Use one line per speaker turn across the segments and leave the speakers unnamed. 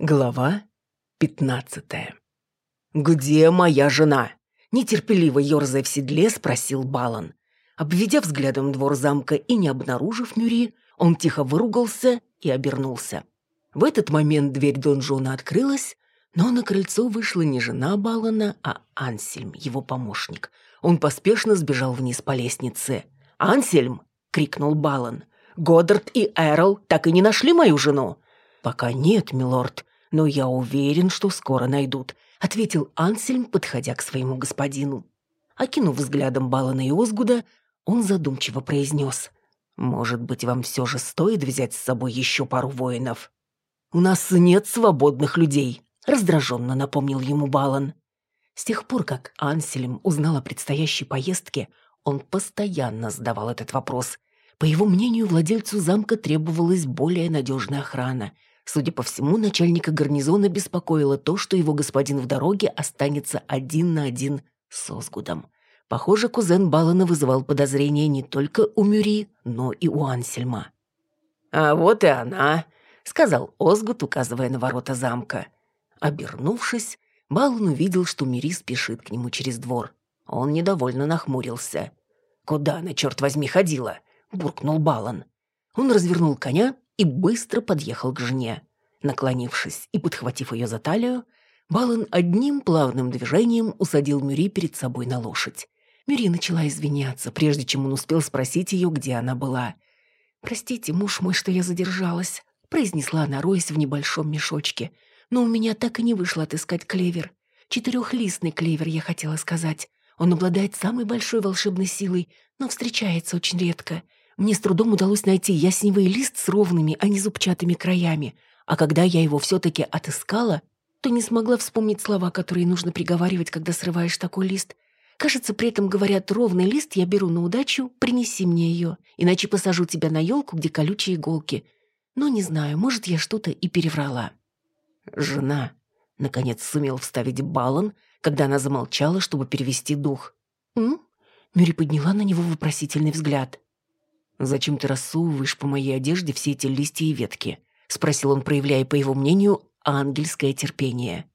Глава пятнадцатая. «Где моя жена?» Нетерпеливо ерзая в седле, спросил Балан. Обведя взглядом двор замка и не обнаружив Мюри, он тихо выругался и обернулся. В этот момент дверь донжона открылась, но на крыльцо вышла не жена Балана, а Ансельм, его помощник. Он поспешно сбежал вниз по лестнице. «Ансельм!» — крикнул Балан. «Годдард и Эрл так и не нашли мою жену!» «Пока нет, милорд, но я уверен, что скоро найдут», — ответил Ансельм, подходя к своему господину. Окинув взглядом Балана и Озгуда, он задумчиво произнес. «Может быть, вам все же стоит взять с собой еще пару воинов?» «У нас нет свободных людей», — раздраженно напомнил ему Балан. С тех пор, как Ансельм узнал о предстоящей поездке, он постоянно задавал этот вопрос. По его мнению, владельцу замка требовалась более надежная охрана. Судя по всему, начальника гарнизона беспокоило то, что его господин в дороге останется один на один с Озгудом. Похоже, кузен Балана вызывал подозрения не только у Мюри, но и у Ансельма.
«А вот и она», — сказал
Озгуд, указывая на ворота замка. Обернувшись, Балан увидел, что Мири спешит к нему через двор. Он недовольно нахмурился. «Куда она, черт возьми, ходила?» — буркнул Балан. Он развернул коня и быстро подъехал к жене. Наклонившись и подхватив ее за талию, Балан одним плавным движением усадил Мюри перед собой на лошадь. Мюри начала извиняться, прежде чем он успел спросить ее, где она была. «Простите, муж мой, что я задержалась», — произнесла она, роясь в небольшом мешочке. «Но у меня так и не вышло отыскать клевер. Четырехлистный клевер, я хотела сказать. Он обладает самой большой волшебной силой, но встречается очень редко. Мне с трудом удалось найти ясневый лист с ровными, а не зубчатыми краями. А когда я его все-таки отыскала, то не смогла вспомнить слова, которые нужно приговаривать, когда срываешь такой лист. Кажется, при этом говорят «ровный лист я беру на удачу, принеси мне ее, иначе посажу тебя на елку, где колючие иголки». Но не знаю, может, я что-то и переврала.
«Жена», — наконец сумел вставить Балан, когда она замолчала, чтобы перевести дух.
«М?» Мюри подняла на него вопросительный взгляд.
«Зачем ты рассовываешь по моей одежде все эти листья и ветки?» — спросил он, проявляя, по его мнению, ангельское терпение.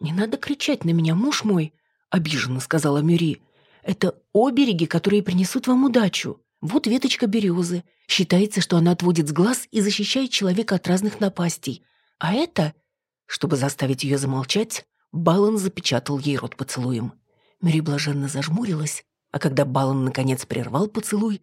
«Не надо кричать на меня, муж мой», — обиженно сказала Мюри. «Это обереги, которые принесут вам удачу. Вот веточка березы. Считается, что она отводит с глаз и защищает человека от разных напастей. А это...» Чтобы заставить ее замолчать, Балан запечатал ей рот поцелуем. Мюри блаженно зажмурилась, а когда Балан наконец прервал поцелуй,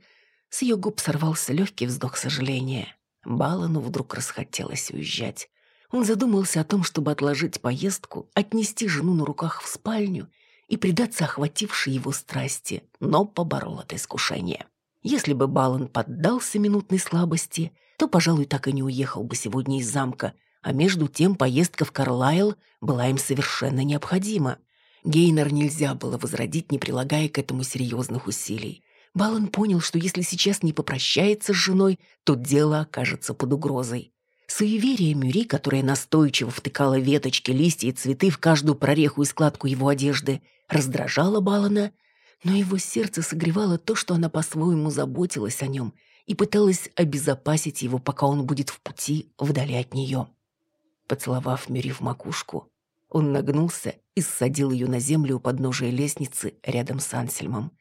с ее губ сорвался легкий вздох сожаления. Балану вдруг расхотелось уезжать. Он задумался о том, чтобы отложить поездку, отнести жену на руках в спальню и предаться охватившей его страсти, но поборол это искушение. Если бы Балан поддался минутной слабости, то, пожалуй, так и не уехал бы сегодня из замка, а между тем поездка в Карлайл была им совершенно необходима. Гейнер нельзя было возродить, не прилагая к этому серьезных усилий. Балан понял, что если сейчас не попрощается с женой, то дело окажется под угрозой. Суеверие Мюри, которая настойчиво втыкала веточки, листья и цветы в каждую прореху и складку его одежды, раздражало Балана, но его сердце согревало то, что она по-своему заботилась о нем и пыталась обезопасить его, пока он будет в пути вдали от нее. Поцеловав Мюри в макушку, он нагнулся и ссадил ее на землю у подножия лестницы рядом с Ансельмом.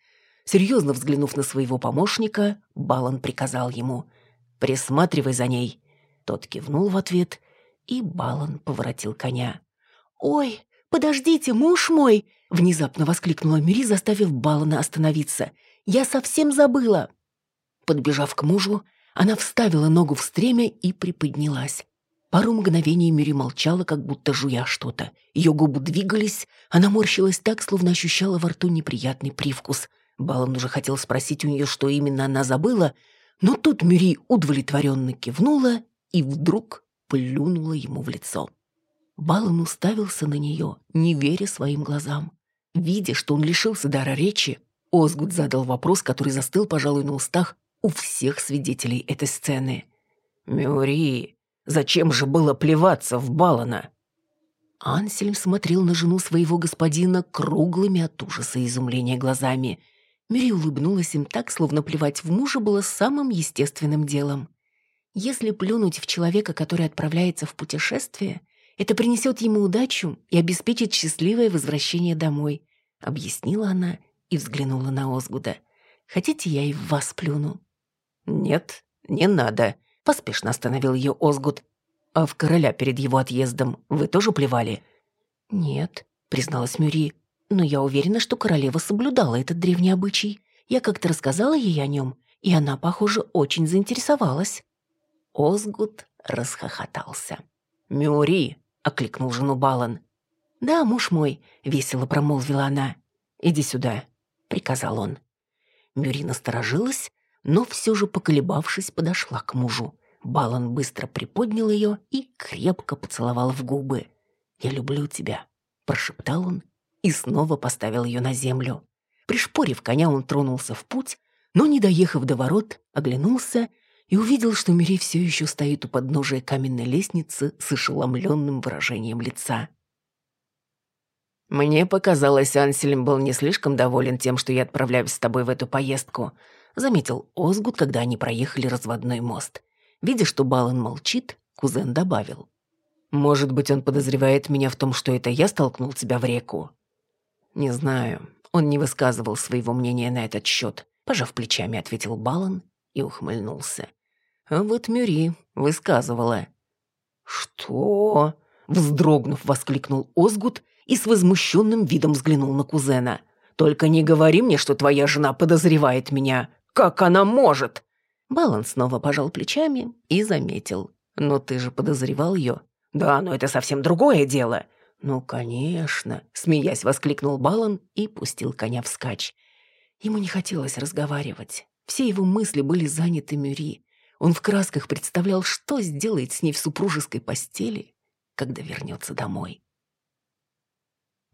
Серьезно взглянув на своего помощника, Балан приказал ему «Присматривай за ней». Тот кивнул в ответ, и Балан поворотил коня. «Ой, подождите, муж мой!» — внезапно воскликнула Мюри, заставив Балана остановиться. «Я совсем забыла!» Подбежав к мужу, она вставила ногу в стремя и приподнялась. Пару мгновений Мюри молчала, как будто жуя что-то. Ее губы двигались, она морщилась так, словно ощущала во рту неприятный привкус — Балан уже хотел спросить у нее, что именно она забыла, но тут Мюри удовлетворенно кивнула и вдруг плюнула ему в лицо. Балан уставился на нее, не веря своим глазам. Видя, что он лишился дара речи, Озгуд задал вопрос, который застыл, пожалуй, на устах у всех свидетелей этой сцены.
«Мюри, зачем же было плеваться в Балана?»
Ансельм смотрел на жену своего господина круглыми от ужаса и изумления глазами – Мюри улыбнулась им так, словно плевать в мужа было самым естественным делом. Если плюнуть в человека, который отправляется в путешествие, Это принесет ему удачу и обеспечит счастливое возвращение домой», — объяснила она и взглянула на Озгуда. «Хотите, я и в вас плюну?»
«Нет, не надо», — поспешно остановил ее Озгуд. «А в короля перед его отъездом вы тоже плевали?»
«Нет», — призналась Мюри, «но я уверена, что королева соблюдала этот древний обычай. Я как-то рассказала ей о нем, и она, похоже, очень заинтересовалась».
Озгуд расхохотался. «Мюри!» — окликнул жену Балан.
«Да, муж мой», — весело промолвила она.
«Иди сюда», — приказал он. Мюри насторожилась, но все же, поколебавшись, подошла к мужу. Балан быстро приподнял ее и крепко поцеловал в губы. «Я люблю тебя», — прошептал он и снова поставил ее на землю. Пришпорив коня, он тронулся в путь, но, не доехав до ворот, оглянулся и увидел, что Мири все еще стоит у подножия каменной лестницы с ошеломленным выражением лица. «Мне показалось, Ансельм был не слишком доволен тем, что я отправляюсь с тобой в эту поездку», заметил Озгут, когда они проехали разводной мост. Видя, что Балан молчит, кузен добавил. «Может быть, он подозревает меня в том, что это я столкнул тебя в реку?» «Не знаю. Он не высказывал своего мнения на этот счет», пожав плечами, ответил Балан и ухмыльнулся. А вот Мюри высказывала. «Что?» — вздрогнув, воскликнул Озгут и с возмущенным видом взглянул на кузена. «Только не говори мне, что твоя жена подозревает меня. Как она может?» Балан снова пожал плечами и заметил. «Но ты же подозревал ее?» «Да, но это совсем другое дело». «Ну, конечно», — смеясь воскликнул Балан и пустил коня вскачь. Ему не хотелось разговаривать. Все его мысли были заняты Мюри. Он в красках представлял, что сделает с ней в супружеской постели, когда вернется домой.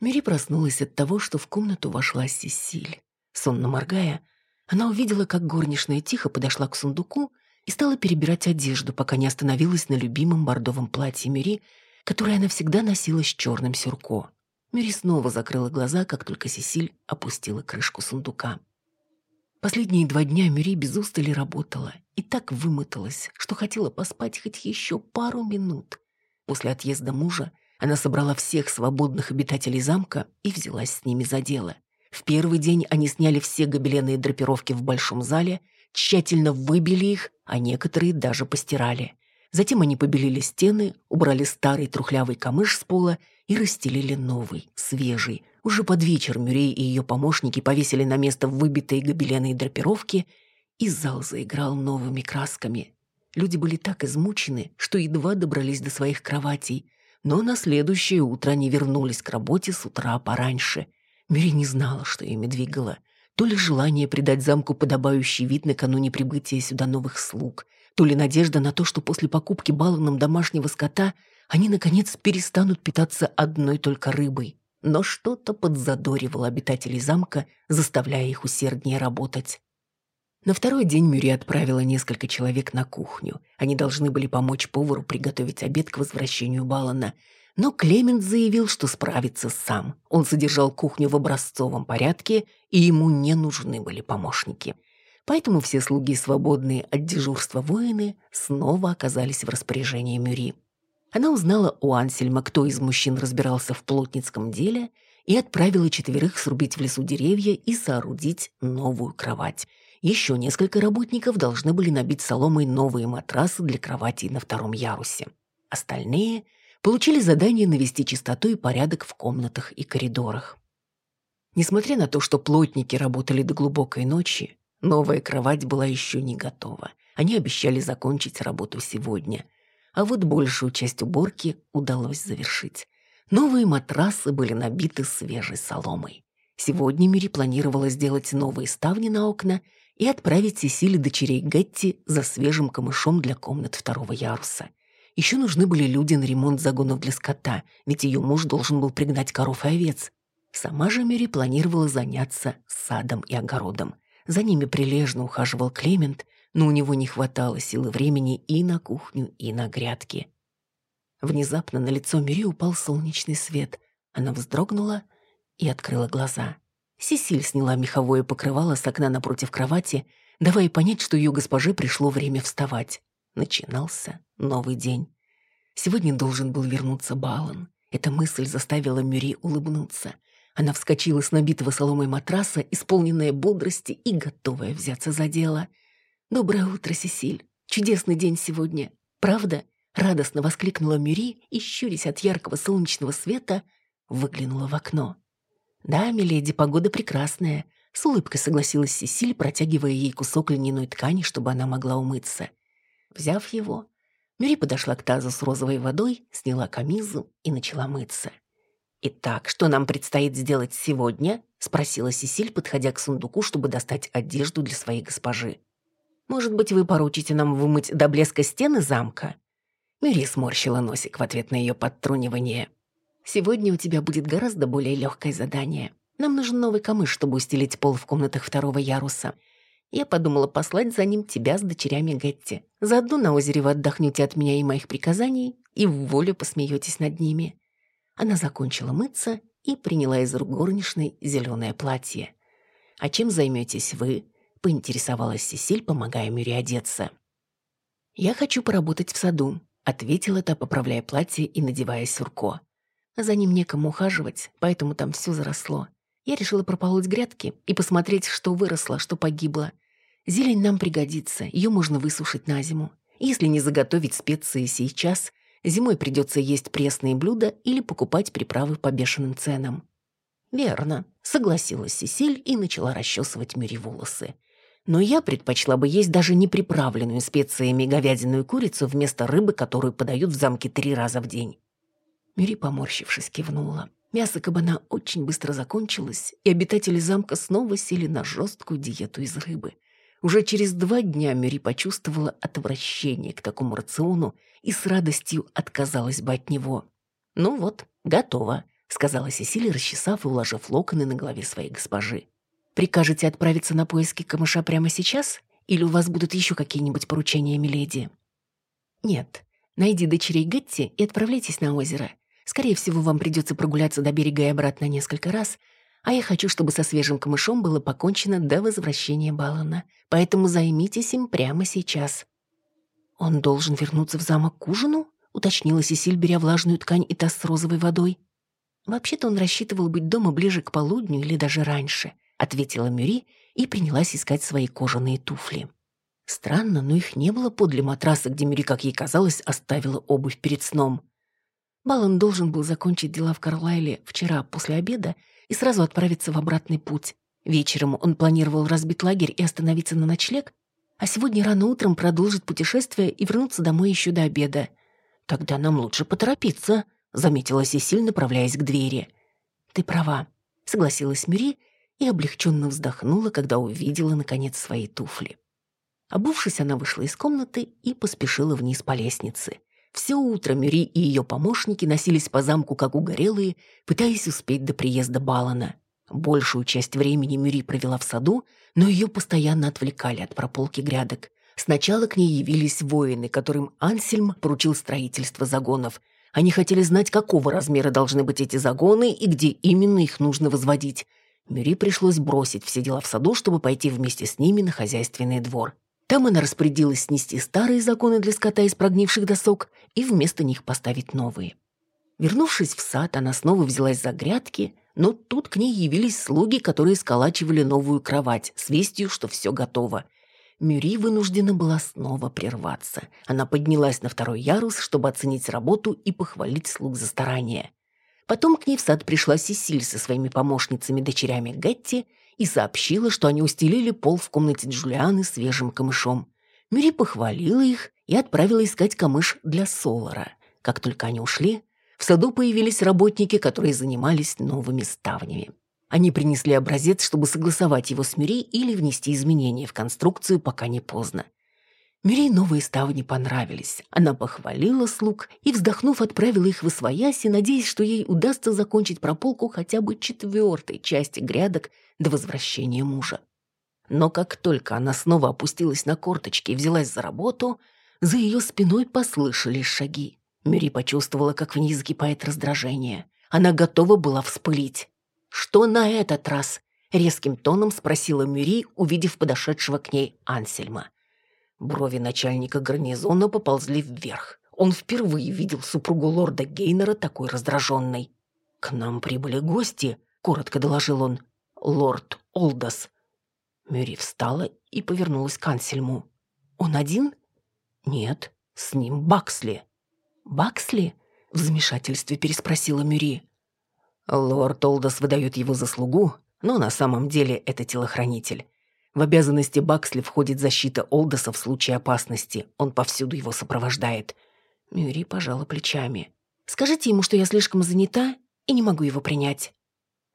Мюри проснулась от того, что в комнату вошла Сесиль. Сонно моргая, она увидела, как горничная тихо подошла к сундуку и стала перебирать одежду, пока не остановилась на любимом бордовом платье Мюри, которое она всегда носила с черным сюрко. Мюри снова закрыла глаза, как только Сесиль опустила крышку сундука. Последние два дня Мюри без устали работала и так вымоталась, что хотела поспать хоть еще пару минут. После отъезда мужа она собрала всех свободных обитателей замка и взялась с ними за дело. В первый день они сняли все гобеленные драпировки в большом зале, тщательно выбили их, а некоторые даже постирали. Затем они побелили стены, убрали старый трухлявый камыш с пола и расстелили новый, свежий, уже под вечер Мюрей и ее помощники повесили на место выбитые гобелены и драпировки, и зал заиграл новыми красками. Люди были так измучены, что едва добрались до своих кроватей, но на следующее утро они вернулись к работе с утра пораньше. Мюрей не знала, что ими двигало. То ли желание придать замку подобающий вид накануне прибытия сюда новых слуг, то ли надежда на то, что после покупки баллоном домашнего скота они, наконец, перестанут питаться одной только рыбой но что-то подзадоривало обитателей замка, заставляя их усерднее работать. На второй день Мюри отправила несколько человек на кухню. Они должны были помочь повару приготовить обед к возвращению Балана. Но Клемент заявил, что справится сам. Он содержал кухню в образцовом порядке, и ему не нужны были помощники. Поэтому все слуги, свободные от дежурства воины, снова оказались в распоряжении Мюри. Она узнала у Ансельма, кто из мужчин разбирался в плотницком деле, и отправила четверых срубить в лесу деревья и соорудить новую кровать. Еще несколько работников должны были набить соломой новые матрасы для кроватей на втором ярусе. Остальные получили задание навести чистоту и порядок в комнатах и коридорах. Несмотря на то, что плотники работали до глубокой ночи, новая кровать была еще не готова. Они обещали закончить работу сегодня – а вот большую часть уборки удалось завершить. Новые матрасы были набиты свежей соломой. Сегодня Мири планировала сделать новые ставни на окна и отправить Сесили дочерей Гетти за свежим камышом для комнат второго яруса. Еще нужны были люди на ремонт загонов для скота, ведь ее муж должен был пригнать коров и овец. Сама же Мири планировала заняться садом и огородом. За ними прилежно ухаживал Клемент, но у него не хватало силы времени и на кухню, и на грядки. Внезапно на лицо Мюри упал солнечный свет. Она вздрогнула и открыла глаза. Сесиль сняла меховое покрывало с окна напротив кровати, давая понять, что ее госпоже пришло время вставать. Начинался новый день.
Сегодня должен был вернуться Балан. Эта мысль заставила Мюри улыбнуться. Она вскочила с набитого соломой матраса, исполненная бодрости и готовая взяться за дело. «Доброе утро, Сесиль. Чудесный день сегодня. Правда?» Радостно воскликнула Мюри и, щурясь от яркого солнечного света, выглянула в окно. «Да, миледи, погода прекрасная», — с улыбкой согласилась Сесиль, протягивая ей кусок льняной ткани, чтобы она могла умыться. Взяв его, Мюри подошла к тазу с розовой водой, сняла камизу и начала мыться. «Итак, что нам предстоит сделать сегодня?» — спросила Сесиль, подходя к сундуку, чтобы достать одежду для своей госпожи. «Может быть, вы поручите нам вымыть до блеска стены замка?» Мюри сморщила носик в ответ на ее подтрунивание. «Сегодня у тебя будет гораздо более легкое задание. Нам нужен новый камыш, чтобы устелить пол в комнатах второго яруса. Я подумала послать за ним тебя с дочерями Гетти. Заодно на озере вы отдохнете от меня и моих приказаний, и в волю посмеетесь над ними». Она закончила мыться и приняла из рук горничной зеленое платье. «А чем займетесь вы?» — поинтересовалась Сесиль, помогая Мюре одеться. «Я хочу поработать в саду. Ответила та, поправляя платье и надевая сюрко. За ним некому ухаживать, поэтому там все заросло. Я решила прополоть грядки и посмотреть, что выросло, что погибло. Зелень нам пригодится, ее можно высушить на зиму. Если не заготовить специи сейчас, зимой придется есть пресные блюда или покупать приправы по бешеным ценам. «Верно», — согласилась Сесиль и начала расчесывать Мюри волосы но я предпочла бы есть даже не приправленную специями говядиную курицу вместо рыбы, которую подают в замке три раза в день. Мюри, поморщившись, кивнула. Мясо кабана очень быстро закончилось, и обитатели замка снова сели на жесткую диету из рыбы. Уже через два дня Мюри почувствовала отвращение к такому рациону и с радостью отказалась бы от него. «Ну вот, готово», — сказала Сесилия, расчесав и уложив локоны на голове своей госпожи. Прикажете отправиться на поиски камыша прямо сейчас? Или у вас будут еще какие-нибудь поручения, миледи?» «Нет. Найди дочерей Гетти и отправляйтесь на озеро. Скорее всего, вам придется прогуляться до берега и обратно несколько раз, а я хочу, чтобы со свежим камышом было покончено до возвращения Балана. Поэтому займитесь им прямо сейчас». «Он должен вернуться в замок к ужину?» — уточнила Сесиль, беря влажную ткань и таз с розовой водой. Вообще-то он рассчитывал быть дома ближе к полудню или даже раньше ответила Мюри и принялась искать свои кожаные туфли. Странно, но их не было подле матраса, где Мюри, как ей казалось, оставила обувь перед сном. Балан должен был закончить дела в Карлайле вчера после обеда и сразу отправиться в обратный путь. Вечером он планировал разбить лагерь и остановиться на ночлег, а сегодня рано утром продолжить путешествие и вернуться домой еще до обеда. «Тогда нам лучше поторопиться», — заметила Сесиль, направляясь к двери. «Ты права», — согласилась Мюри и облегченно вздохнула, когда увидела, наконец, свои туфли. Обувшись, она вышла из комнаты и поспешила вниз по лестнице. Все утро Мюри и ее помощники носились по замку как угорелые, пытаясь успеть до приезда Балана. Большую часть времени Мюри провела в саду, но ее постоянно отвлекали от прополки грядок. Сначала к ней явились воины, которым Ансельм поручил строительство загонов. Они хотели знать, какого размера должны быть эти загоны и где именно их нужно возводить. Мюри пришлось бросить все дела в саду, чтобы пойти вместе с ними на хозяйственный двор. Там она распорядилась снести старые законы для скота из прогнивших досок и вместо них поставить новые. Вернувшись в сад, она снова взялась за грядки, но тут к ней явились слуги, которые сколачивали новую кровать с вестью, что все готово. Мюри вынуждена была снова прерваться. Она поднялась на второй ярус, чтобы оценить работу и похвалить слуг за старание. Потом к ней в сад пришла Сесиль со своими помощницами-дочерями Гетти и сообщила, что они устелили пол в комнате Джулианы свежим камышом. Мюри похвалила их и отправила искать камыш для Солара. Как только они ушли, в саду появились работники, которые занимались новыми ставнями. Они принесли образец, чтобы согласовать его с Мюри или внести изменения в конструкцию, пока не поздно. Мюрей новые ставни понравились. Она похвалила слуг и, вздохнув, отправила их в освояси, надеясь, что ей удастся закончить прополку хотя бы четвертой части грядок до возвращения мужа. Но как только она снова опустилась на корточки и взялась за работу, за ее спиной послышались шаги. Мюри почувствовала, как в ней закипает раздражение. Она готова была вспылить. «Что на этот раз?» — резким тоном спросила Мюри, увидев подошедшего к ней Ансельма. Брови начальника гарнизона поползли вверх.
он впервые видел супругу лорда Гейнера такой раздраженной. «К нам прибыли гости», — коротко доложил он. «Лорд Олдос». Мюри встала и повернулась к Ансельму. «Он один?» «Нет, с ним Баксли». «Баксли?» — в замешательстве переспросила Мюри. Лорд Олдос выдает его заслугу, но на самом деле это телохранитель. В обязанности Баксли входит защита Олдоса в случае опасности. Он повсюду его сопровождает. Мюри пожала плечами. «Скажите ему, что я слишком занята и не могу его принять».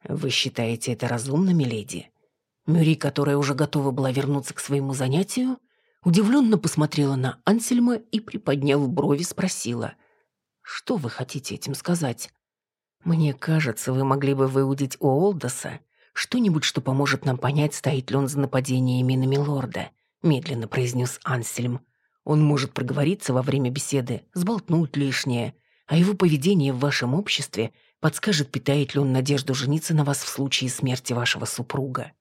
«Вы считаете это разумно, миледи?» Мюри, которая уже готова была вернуться к своему занятию, удивленно посмотрела на Ансельма и, приподняв брови, спросила. «Что вы хотите этим сказать?» «Мне кажется, вы могли бы выудить у Олдоса что-нибудь, что поможет нам понять, стоит ли он за нападениями на милорда», медленно произнес Ансельм. «Он может проговориться во время беседы, сболтнуть лишнее, а его поведение в вашем обществе подскажет, питает ли он надежду жениться на вас в случае смерти вашего супруга».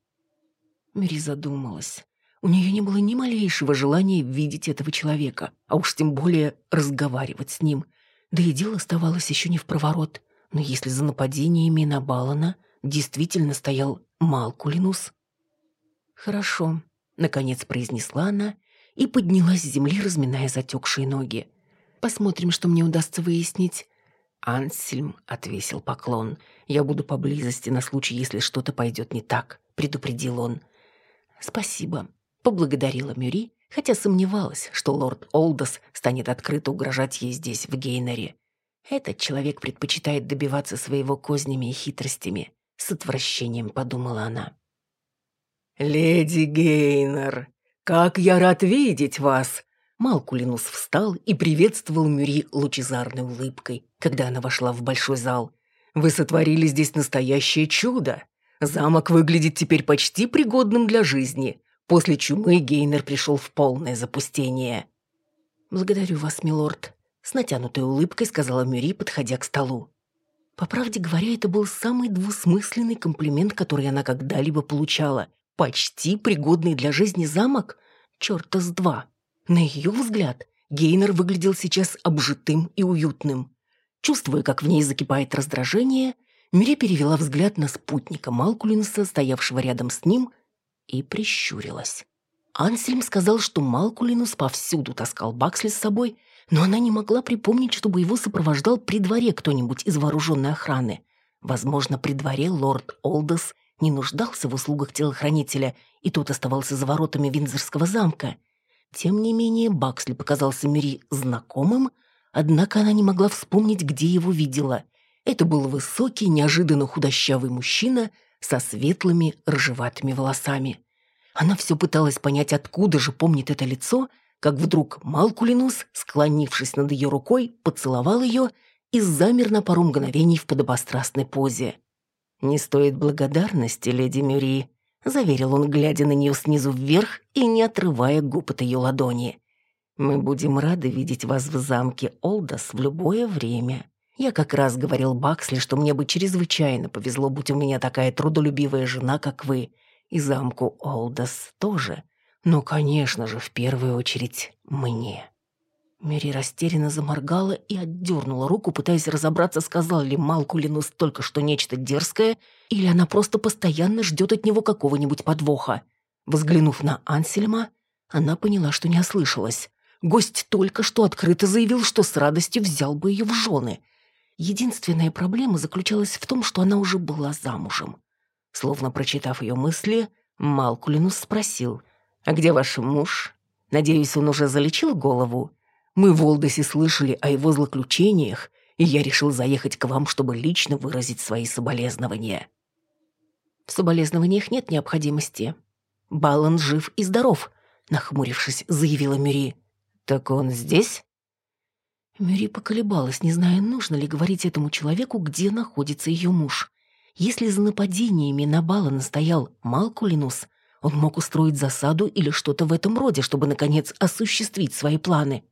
Мири задумалась. У нее не было ни малейшего желания видеть этого человека, а уж тем более разговаривать с ним. Да и дело оставалось еще не в проворот. Но если за нападениями на Балана действительно стоял Малкулинус... «Хорошо», — наконец произнесла она и поднялась с земли, разминая затекшие ноги. «Посмотрим, что мне удастся выяснить». Ансельм отвесил поклон. «Я буду поблизости на случай, если что-то пойдет не так», — предупредил он. «Спасибо», — поблагодарила Мюри, хотя сомневалась, что лорд Олдос станет открыто угрожать ей здесь, в Гейнере. Этот человек предпочитает добиваться своего кознями и хитростями. С отвращением подумала она.
«Леди Гейнер, как я рад видеть вас!» Малкулинус встал и приветствовал Мюри лучезарной улыбкой, когда она вошла в большой зал. «Вы сотворили здесь настоящее чудо. Замок выглядит теперь почти пригодным для жизни. После чумы Гейнер пришел в полное запустение».
«Благодарю вас, милорд», с натянутой улыбкой сказала Мюри, подходя к столу. По правде говоря, это был самый двусмысленный комплимент, который она когда-либо получала. Почти пригодный для жизни замок? Чёрта с два. На ее взгляд, Гейнер выглядел сейчас обжитым и уютным. Чувствуя, как в ней закипает раздражение, Мюри перевела взгляд на спутника Малкулинса, стоявшего рядом с ним, и прищурилась. Ансельм сказал, что Малкулинус повсюду таскал Баксли с собой, но она не могла припомнить, чтобы его сопровождал при дворе кто-нибудь из вооруженной охраны. Возможно, при дворе лорд Олдес не нуждался в услугах телохранителя, и тот оставался за воротами Виндзорского замка. Тем не менее, Баксли показался Мири знакомым, однако она не могла вспомнить, где его видела. Это был высокий, неожиданно худощавый мужчина со светлыми рыжеватыми волосами. Она все пыталась понять, откуда же помнит это лицо — как вдруг Малкулинус, склонившись над ее рукой, поцеловал ее и замер на пару мгновений в подобострастной позе. «Не стоит благодарности, леди Мюри», — заверил он, глядя на нее снизу вверх и не отрывая губ от ее ладони. «Мы будем рады видеть вас в замке Олдос в любое время. Я как раз говорил Баксли, что мне бы чрезвычайно повезло, будь у меня такая трудолюбивая жена, как вы, и замку Олдос тоже. Ну, конечно же, в первую очередь мне. Мери растерянно заморгала и отдернула руку, пытаясь разобраться, сказал ли Малкулинус только что нечто дерзкое, или она просто постоянно ждет от него какого-нибудь подвоха. Взглянув на Ансельма, она поняла, что не ослышалась. Гость только что открыто заявил, что с радостью взял бы ее в жены. Единственная проблема заключалась в том, что она уже была замужем. Словно прочитав ее мысли, Малкулинус спросил — «А где ваш муж? Надеюсь, он уже залечил голову? Мы в Олдосе слышали о его злоключениях, и я решил заехать к вам, чтобы лично выразить свои соболезнования». «В соболезнованиях нет необходимости. Балан жив и здоров», — нахмурившись, заявила Мюри. «Так он здесь?» Мюри поколебалась, не зная, нужно ли говорить этому человеку, где находится ее муж. Если за нападениями на Балана стоял Малкулинус, он мог устроить засаду или что-то в этом роде, чтобы, наконец, осуществить свои планы.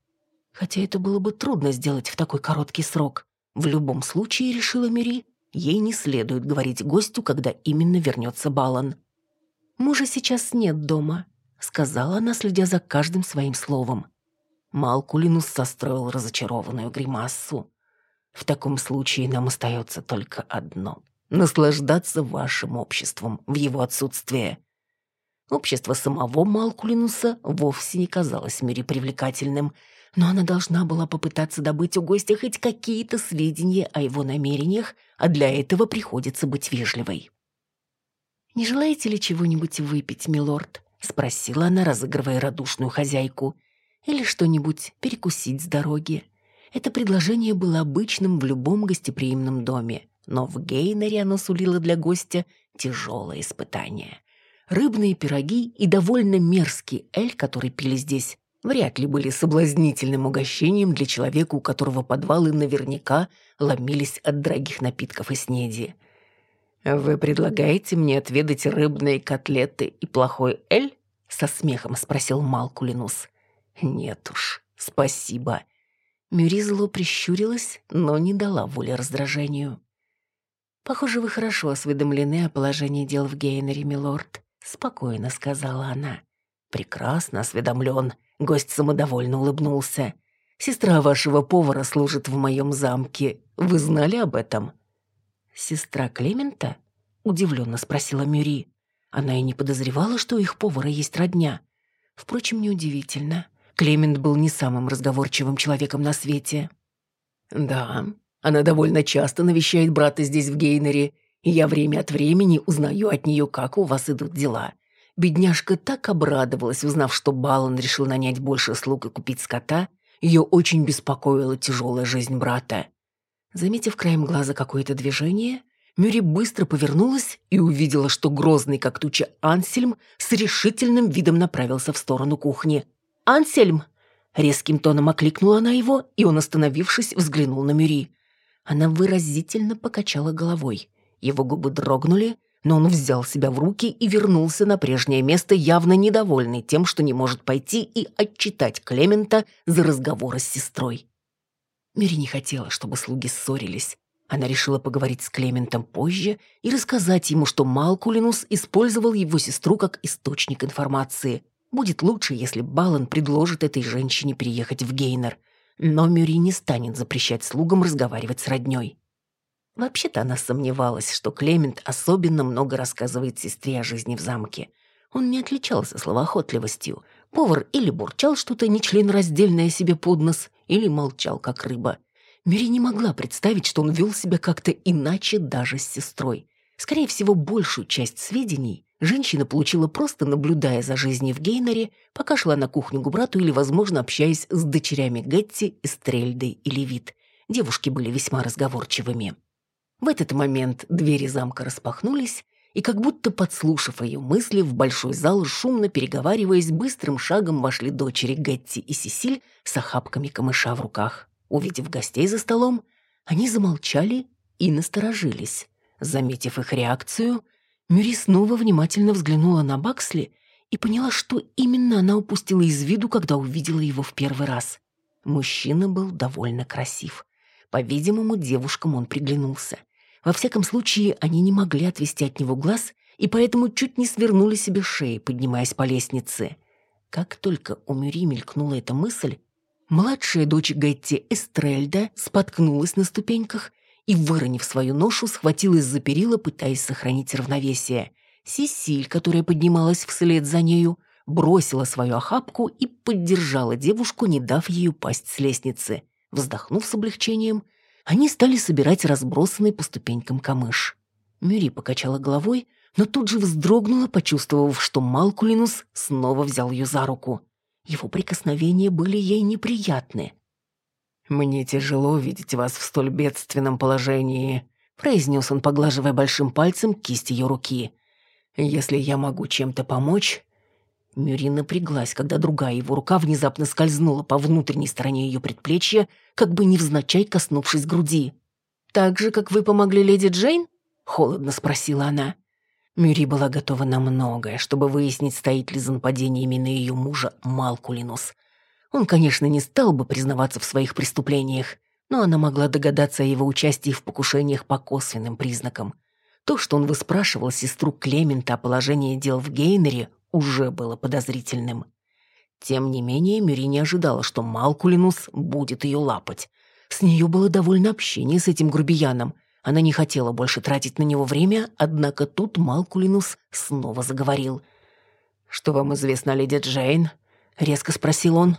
Хотя это было бы трудно сделать в такой короткий срок. В любом случае, решила Мири, ей не следует говорить гостю, когда именно вернется Балан. «Мужа сейчас нет дома», — сказала она, следя за каждым своим словом.
Малкулинус состроил разочарованную гримассу. «В таком случае нам остается только одно — наслаждаться вашим обществом в его отсутствие». Общество самого Малкулинуса вовсе не казалось Мире привлекательным, но она должна была попытаться добыть у гостя хоть какие-то сведения о его намерениях, а для этого приходится быть вежливой.
«Не желаете ли чего-нибудь выпить, милорд?» — спросила она, разыгрывая радушную хозяйку или что-нибудь перекусить с дороги. Это предложение было обычным в любом гостеприимном доме, но в Гейнере оно сулило для гостя тяжелое испытание. Рыбные пироги и довольно мерзкий эль, который пили здесь, вряд ли были соблазнительным угощением для человека, у которого подвалы наверняка ломились от дорогих напитков и снеди.
«Вы предлагаете мне отведать рыбные котлеты и плохой эль?» — со смехом спросил Малкулинус. «Нет уж, спасибо».
Мюри зло прищурилась, но не дала воли раздражению. «Похоже, вы хорошо осведомлены о положении дел в Гейнере, милорд», — спокойно сказала она.
«Прекрасно осведомлен», — гость самодовольно улыбнулся. «Сестра вашего повара служит в моем замке. Вы знали об этом?»
«Сестра Клемента?» — удивленно спросила Мюри. Она и не подозревала, что у их повара есть родня. Впрочем, неудивительно. Клемент был не самым разговорчивым человеком на свете.
«Да, она довольно часто навещает брата здесь, в Гейнере, я время от времени узнаю от нее, как у вас идут дела. Бедняжка так обрадовалась, узнав, что Балан решил нанять больше слуг и купить скота. Ее очень беспокоила тяжелая жизнь брата. Заметив краем глаза какое-то движение, Мюри быстро повернулась и увидела, что грозный, как туча, Ансельм с решительным видом направился в сторону кухни. «Ансельм!» Резким тоном окликнула она его, и он, остановившись, взглянул на Мюри. Она выразительно покачала головой. Его губы дрогнули, но он взял себя в руки и вернулся на прежнее место, явно недовольный тем, что не может пойти и отчитать Клемента за разговоры с сестрой. Мюри не хотела, чтобы слуги ссорились. Она решила поговорить с Клементом позже и рассказать ему, что Малкулинус использовал его сестру как источник информации. Будет лучше, если Балан предложит этой женщине переехать в Гейнер. Но Мюри не станет запрещать слугам разговаривать с роднёй. Вообще-то она сомневалась, что Клемент особенно много рассказывает сестре о жизни в замке. Он не отличался словоохотливостью. Повар или бурчал что-то нечленораздельное себе под нос, или молчал, как рыба. Мюри не могла представить, что он вел себя как-то иначе даже с сестрой. Скорее всего, большую часть сведений Женщина получила просто наблюдая за жизнью в Гейнере, пока шла на кухню к брату или, возможно, общаясь с дочерями Гетти, Эстрельдой и Левит. Девушки были весьма разговорчивыми. В этот момент двери замка распахнулись, и как будто подслушав ее мысли, в большой зал, шумно переговариваясь, быстрым шагом вошли дочери Гетти и Сесиль с охапками камыша в руках. Увидев гостей за столом, они замолчали и насторожились. Заметив их реакцию, Мюри снова внимательно взглянула на Баксли и поняла, что именно она упустила из виду, когда увидела его в первый раз. Мужчина был довольно красив. По-видимому, девушкам он приглянулся. Во всяком случае, они не могли отвести от него глаз и поэтому чуть не свернули себе шеи, поднимаясь по лестнице. Как только у Мюри мелькнула эта мысль, младшая дочь Гетти Эстрельда споткнулась на ступеньках и, выронив свою ношу, схватилась за перила, пытаясь сохранить равновесие. Сесиль, которая поднималась вслед за нею, бросила свою охапку и поддержала девушку, не дав ей упасть с лестницы. Вздохнув с облегчением, они стали собирать разбросанный по ступенькам камыш. Мюри покачала головой, но тут же вздрогнула, почувствовав, что Малкулинус снова взял ее за руку. Его прикосновения были ей неприятны. «Мне тяжело видеть вас в столь бедственном положении», произнес он, поглаживая большим пальцем кисть ее руки. «Если я могу чем-то помочь...» Мюри напряглась, когда другая его рука внезапно скользнула по внутренней стороне ее предплечья, как бы невзначай коснувшись груди. «Так же, как вы помогли леди Джейн?» — холодно спросила она. Мюри была готова на многое, чтобы выяснить, стоит ли за нападениями на ее мужа Малкулинус. Он, конечно, не стал бы признаваться в своих преступлениях, но она могла догадаться о его участии в покушениях по косвенным признакам. То, что он выспрашивал сестру Клемента о положении дел в Гейнере, уже было подозрительным.
Тем не менее, Мюри не ожидала, что Малкулинус будет ее лапать. С нее было довольно общение с этим грубияном. Она не хотела больше тратить на него время, однако тут Малкулинус снова заговорил. «Что вам известно леди Джейн?» — резко спросил он.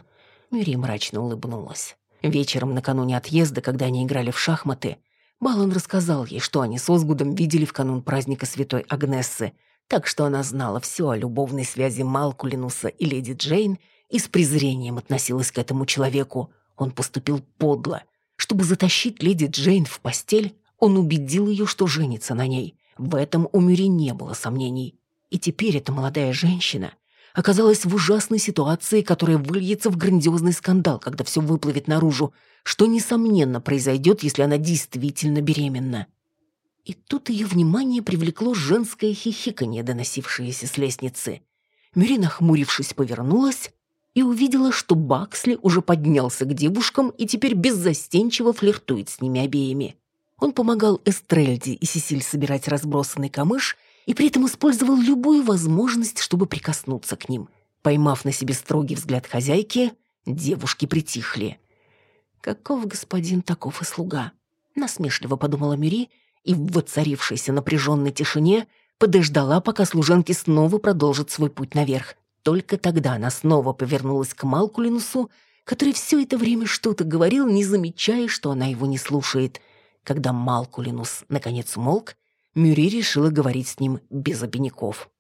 Мюри мрачно улыбнулась. Вечером накануне отъезда, когда они играли в шахматы, Балан рассказал ей, что они с Озгудом видели в канун праздника Святой Агнессы, так что она знала все о любовной связи Малкулинуса и леди Джейн и с презрением относилась к этому человеку. Он поступил подло. Чтобы затащить леди Джейн в постель, он убедил ее, что женится на ней. В этом у Мюри не было сомнений. И теперь эта молодая женщина оказалась в ужасной ситуации, которая выльется в грандиозный скандал, когда все выплывет наружу, что, несомненно, произойдет, если она действительно беременна. И тут ее внимание привлекло женское хихиканье, доносившееся с лестницы. Мюри, нахмурившись, повернулась и увидела, что Баксли уже поднялся к девушкам и теперь беззастенчиво флиртует с ними обеими. Он помогал Эстрельде и Сесиль собирать разбросанный камыш и при этом использовал любую возможность, чтобы прикоснуться к ним. Поймав на себе строгий взгляд хозяйки, девушки притихли. «Каков господин, таков и слуга», — насмешливо подумала Мюри, и в воцарившейся напряженной тишине подождала, пока служанки снова продолжат свой путь наверх. Только тогда она снова повернулась к Малкулинусу, который все это время что-то говорил, не замечая, что она его не слушает. Когда Малкулинус наконец умолк, Мюри решила говорить с ним без обиняков.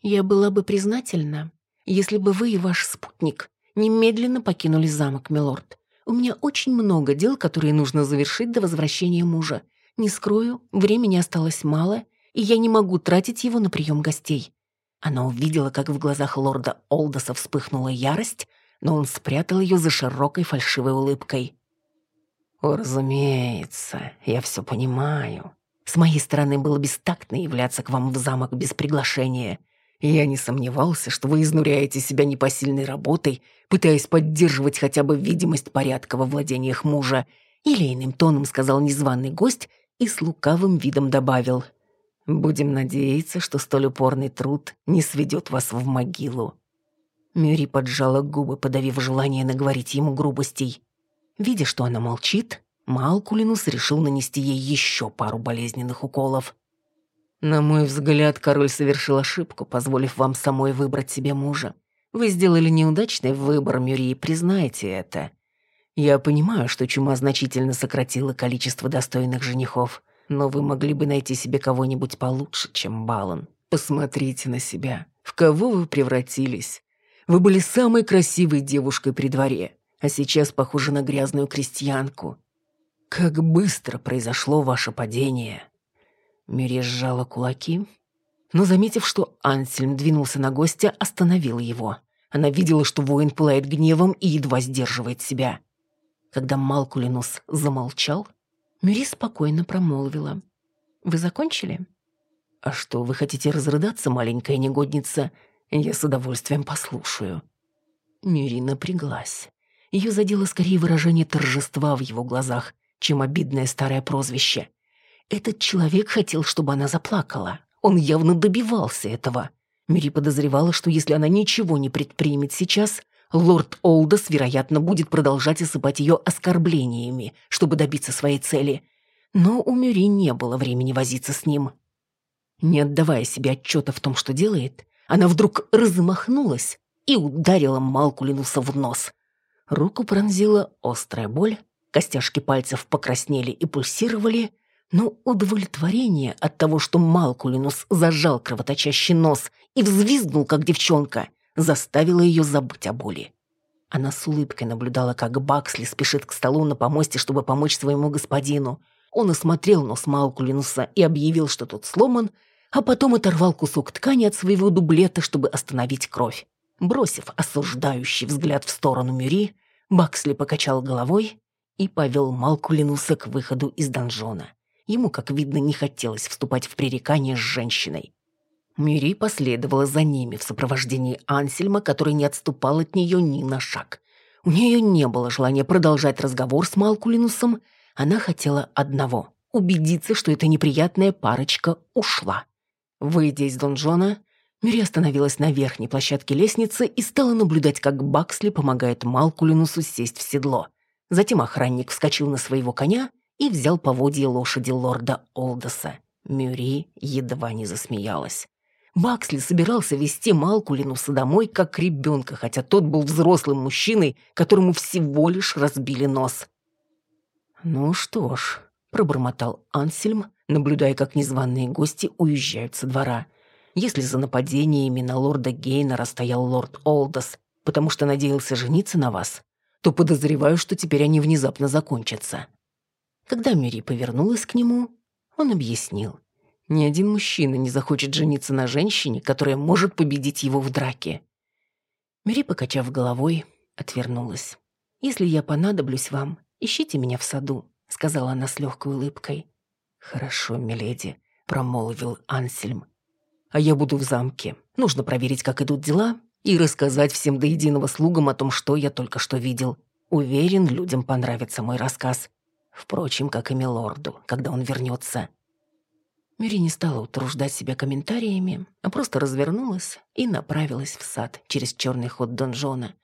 «Я была бы признательна, если бы вы и ваш спутник немедленно покинули замок, милорд. У меня очень много дел, которые нужно завершить до возвращения мужа. Не скрою, времени осталось мало, и я не могу тратить его на прием гостей. Она увидела, как в глазах лорда Олдоса вспыхнула ярость, но он спрятал ее за широкой фальшивой улыбкой. «О, разумеется, я все понимаю. С моей стороны было бестактно являться к вам в замок без приглашения. Я не сомневался, что вы изнуряете себя непосильной работой, пытаясь поддерживать хотя бы видимость порядка во владениях мужа», Елейным тоном сказал незваный гость и с лукавым видом добавил – Будем надеяться, что столь упорный труд не сведет вас в могилу». Мюри поджала губы, подавив желание наговорить ему грубостей. Видя, что она молчит, Малкулинус решил нанести ей еще пару болезненных уколов. «На мой взгляд, король совершил ошибку, позволив вам самой выбрать себе мужа. Вы сделали неудачный выбор, Мюри, признайте это. Я понимаю, что чума значительно сократила количество достойных женихов, но вы могли бы найти себе кого-нибудь получше, чем Балан. Посмотрите на себя. В кого вы превратились? Вы были самой красивой девушкой при дворе, а сейчас похожи на грязную крестьянку. Как быстро произошло ваше падение!» Мюри сжала кулаки, но, заметив, что Ансельм двинулся на гостя, остановил его. Она видела, что воин пылает гневом и едва сдерживает себя. Когда Малкулинус замолчал, Мюри спокойно промолвила. «Вы закончили?» «А что, вы хотите разрыдаться, маленькая негодница? Я с удовольствием послушаю». Мюри напряглась. Ее задело скорее выражение торжества в его глазах, чем обидное старое прозвище. Этот человек хотел, чтобы она заплакала. Он явно добивался этого. Мюри подозревала, что если она ничего не предпримет сейчас, лорд Олдос, вероятно, будет продолжать осыпать ее оскорблениями, чтобы добиться своей цели. Но у Мюри не было времени возиться с ним. Не отдавая себе отчета в том, что делает, она вдруг размахнулась и ударила Малкулинуса в нос. Руку пронзила острая боль, костяшки пальцев покраснели и пульсировали, но удовлетворение от того, что Малкулинус зажал кровоточащий нос и взвизгнул, как девчонка, заставила ее забыть о боли. Она с улыбкой наблюдала, как Баксли спешит к столу на помосте, чтобы помочь своему господину. Он осмотрел нос Малкулинуса и объявил, что тот сломан, а потом оторвал кусок ткани от своего дублета, чтобы остановить кровь. Бросив осуждающий взгляд в сторону Мюри, Баксли покачал головой и повел Малкулинуса к выходу из донжона. Ему, как видно, не хотелось вступать в пререкание с женщиной. Мюри последовала за ними в сопровождении Ансельма, который не отступал от нее ни на шаг. У нее не было желания продолжать разговор с Малкулинусом. Она хотела одного — убедиться, что эта неприятная парочка ушла. Выйдя из донжона,
Мюри остановилась на верхней площадке лестницы и стала наблюдать, как Баксли помогает Малкулинусу сесть в седло. Затем охранник вскочил на своего коня и взял поводье лошади лорда Олдоса. Мюри едва не засмеялась. Баксли собирался вести Малкулинуса домой как ребенка, хотя тот был взрослым мужчиной, которому всего лишь разбили нос. «Ну что ж», — пробормотал Ансельм, наблюдая, как незваные гости уезжают со двора — если за нападениями на лорда Гейнера стоял лорд Олдос, потому что надеялся жениться на вас, то подозреваю, что теперь они внезапно закончатся». Когда Мюри повернулась к нему, он объяснил. Ни один мужчина не захочет жениться на женщине, которая может победить его в драке. Мюри, покачав головой, отвернулась. «Если я понадоблюсь вам, ищите меня в саду», — сказала она с легкой улыбкой. «Хорошо, миледи», — промолвил Ансельм а я буду в замке. Нужно проверить, как идут дела, и рассказать всем до единого слугам о том, что я только что видел. Уверен, людям понравится мой рассказ. Впрочем, как и милорду, когда он вернется. Мюри не стала утруждать себя комментариями, а просто развернулась и направилась в сад через черный ход донжона.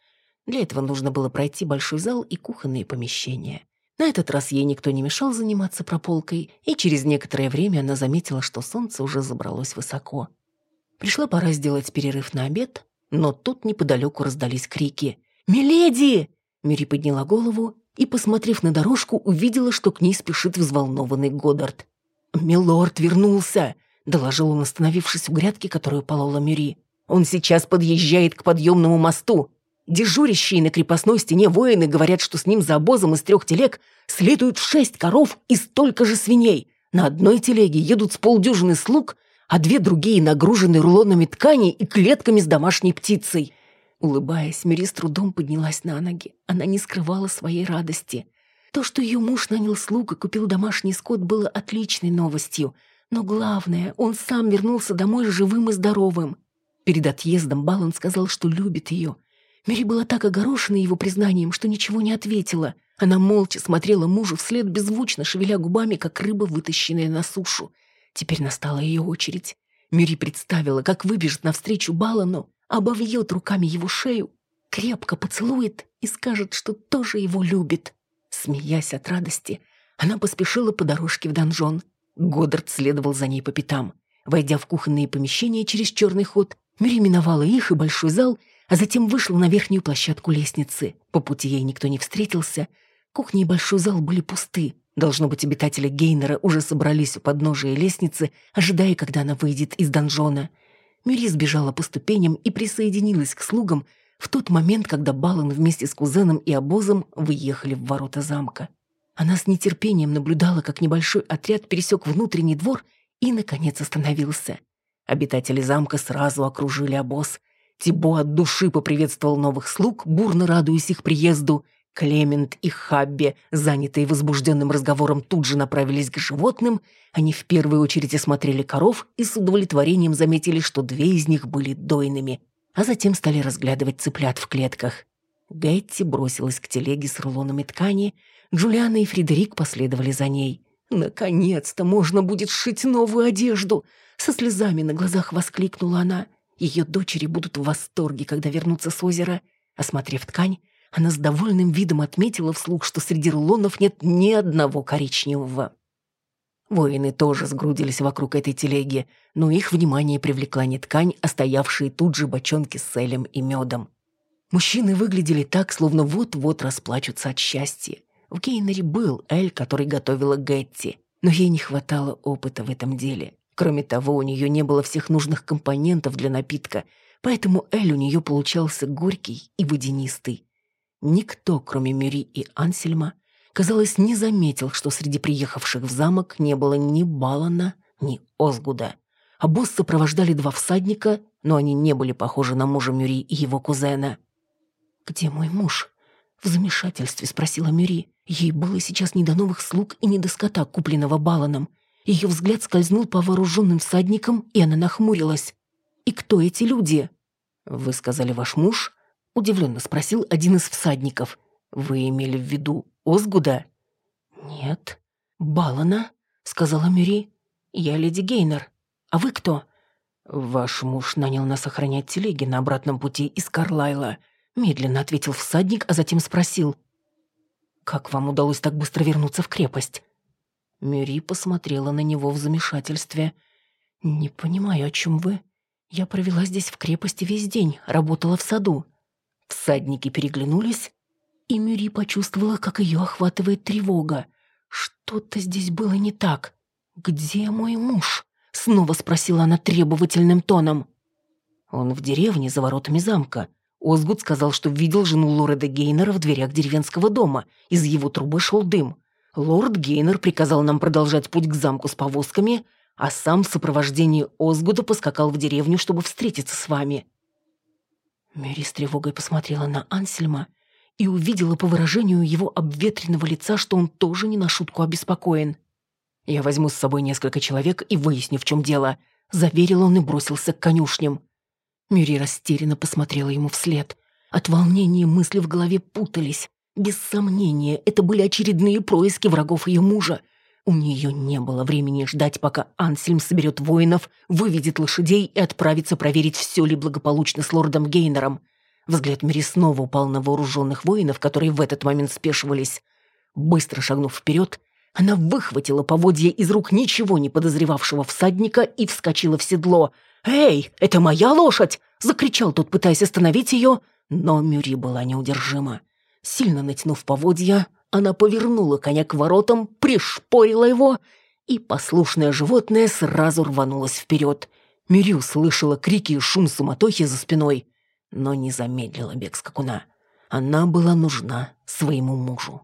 Для этого нужно было пройти большой зал и кухонные помещения. На этот раз ей никто не мешал заниматься прополкой, и через некоторое время она заметила, что солнце уже забралось высоко. Пришла пора сделать перерыв на обед, но тут неподалеку раздались крики. «Миледи!» Мири подняла голову и, посмотрев на дорожку, увидела, что к ней спешит взволнованный Годдард. «Милорд вернулся!» — доложил он, остановившись у грядки, которую полола Мюри. «Он сейчас подъезжает к подъемному мосту. Дежурящие на крепостной стене воины говорят, что с ним за обозом из трех телег следуют шесть коров и столько же свиней. На одной телеге едут с полдюжины слуг, а две другие нагружены рулонами ткани и клетками с домашней птицей. Улыбаясь, Мири с трудом поднялась на ноги. Она не скрывала своей радости. То, что ее муж нанял слуг и купил домашний скот, было отличной новостью. Но главное, он сам вернулся домой живым и здоровым. Перед отъездом Балан сказал, что любит ее, Мэри была так огорошена его признанием, что ничего не ответила. Она молча смотрела мужу вслед, беззвучно шевеля губами, как рыба, вытащенная на сушу. Теперь настала ее очередь. Мэри представила, как выбежит навстречу Балану, обовьет руками его шею, крепко поцелует и скажет, что тоже его любит. Смеясь от радости, она поспешила по дорожке в донжон. Годдард следовал за ней по пятам. Войдя в кухонные помещения через черный ход, Мэри миновала их и большой зал — а затем вышла на верхнюю площадку лестницы. По пути ей никто не встретился. Кухня и большой зал были пусты. Должно быть, обитатели Гейнера уже собрались у подножия лестницы, ожидая, когда она выйдет из донжона. Мюри сбежала по ступеням и присоединилась к слугам в тот момент, когда Балан вместе с кузеном и обозом выехали в ворота замка. Она с нетерпением наблюдала, как небольшой отряд пересек внутренний двор и, наконец, остановился. Обитатели замка сразу окружили обоз – Тибо от души поприветствовал новых слуг, бурно радуясь их приезду. Клемент и Хабби, занятые возбужденным разговором, тут же направились к животным. Они в первую очередь осмотрели коров и с удовлетворением заметили, что две из них были дойными, а затем стали разглядывать цыплят в клетках. Гетти бросилась к телеге с рулонами ткани, Джулиана и Фредерик последовали за ней. «Наконец-то можно будет сшить новую одежду!» Со слезами на глазах воскликнула она. Ее дочери будут в восторге, когда вернутся с озера. Осмотрев ткань, она с довольным видом отметила вслух, что среди рулонов нет ни одного коричневого. Воины тоже сгрудились вокруг этой телеги, но их внимание привлекла не ткань, а стоявшие тут же бочонки с селем и медом. Мужчины выглядели так, словно вот-вот расплачутся от счастья. В Гейнере был Эль, который готовила Гетти, но ей не хватало опыта в этом деле. Кроме того, у нее не было всех нужных компонентов для напитка, поэтому Эль у нее получался горький и водянистый. Никто, кроме Мюри и Ансельма, казалось, не заметил, что среди приехавших в замок не было ни Балана, ни Озгуда. А босс сопровождали два всадника, но они не были похожи на мужа Мюри и его кузена. «Где мой муж?» — в замешательстве спросила Мюри. Ей было сейчас не до новых слуг и не до скота, купленного Баланом — ее взгляд скользнул по вооруженным всадникам, и она нахмурилась. «И кто эти люди?» «Вы сказали, ваш муж?» — удивленно спросил один из всадников. «Вы имели в виду Озгуда?» «Нет». «Балана?» — сказала Мюри. «Я леди Гейнер. А вы кто?» «Ваш муж нанял нас охранять телеги на обратном пути из Карлайла», медленно ответил всадник, а затем спросил. «Как вам удалось так быстро вернуться в крепость?» Мюри посмотрела на него в замешательстве. «Не понимаю, о чем вы. Я провела здесь в крепости весь день, работала в саду». Всадники переглянулись, и Мюри почувствовала, как ее охватывает тревога. Что-то здесь было не так. «Где мой муж?» — снова спросила она требовательным тоном. «Он в деревне за воротами замка», Озгуд сказал, что видел жену лорда Гейнера в дверях деревенского дома. Из его трубы шел дым. Лорд Гейнер приказал нам продолжать путь к замку с повозками, а сам в сопровождении Озгуда поскакал в деревню, чтобы встретиться с вами. Мэри с тревогой посмотрела на Ансельма и увидела по выражению его обветренного лица, что он тоже не на шутку обеспокоен. «Я возьму с собой несколько человек и выясню, в чем дело», — заверил он и бросился к конюшням. Мюри растерянно посмотрела ему вслед. От волнения мысли в голове путались. Без сомнения, это были очередные происки врагов ее мужа. У нее не было времени ждать, пока Ансельм соберет воинов, выведет лошадей и отправится проверить, все ли благополучно с лордом Гейнером. Взгляд Мири снова упал на вооруженных воинов, которые в этот момент спешивались. Быстро шагнув вперед, она выхватила поводья из рук ничего не подозревавшего всадника и вскочила в седло. «Эй, это моя лошадь!» — закричал тот, пытаясь остановить ее, но Мюри была неудержима. Сильно натянув поводья, она повернула коня к воротам, пришпорила его, и послушное животное сразу рванулось вперед. Мюри услышала крики и шум суматохи за спиной, но не замедлила бег скакуна. Она была нужна своему мужу.